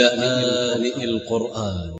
لآن القرآن.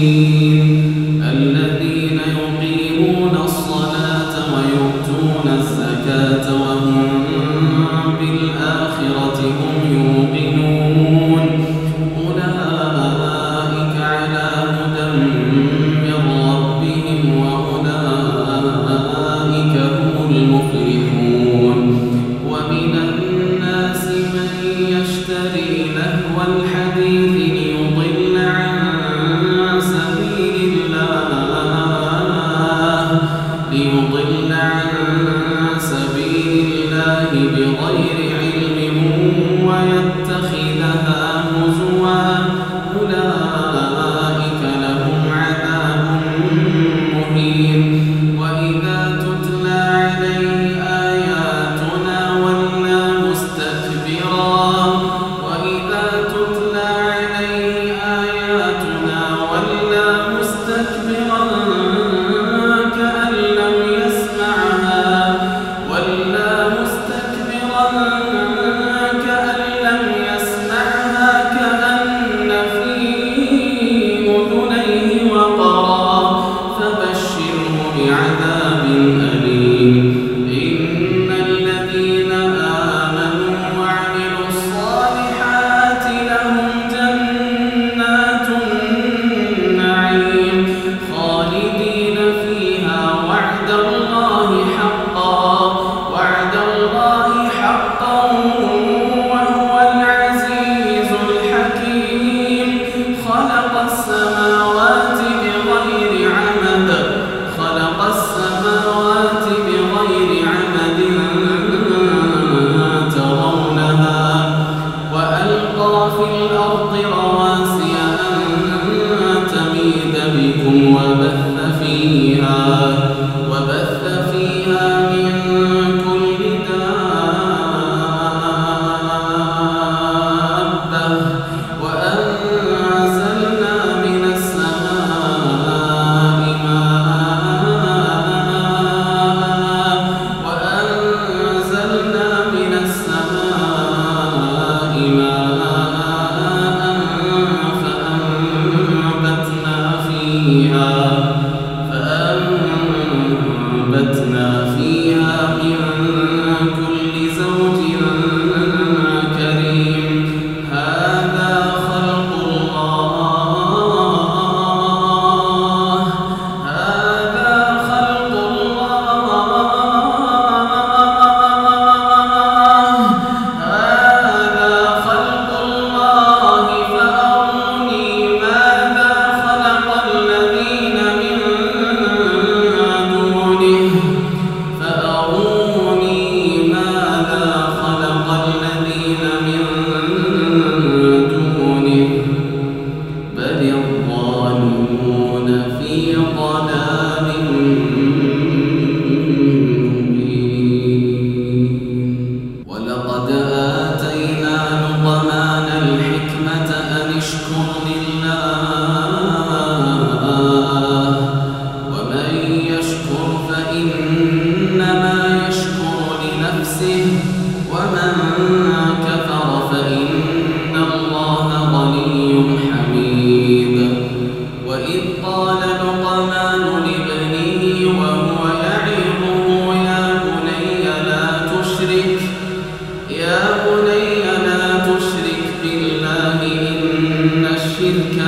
للمحسنين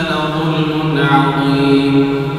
لظلم عظيم.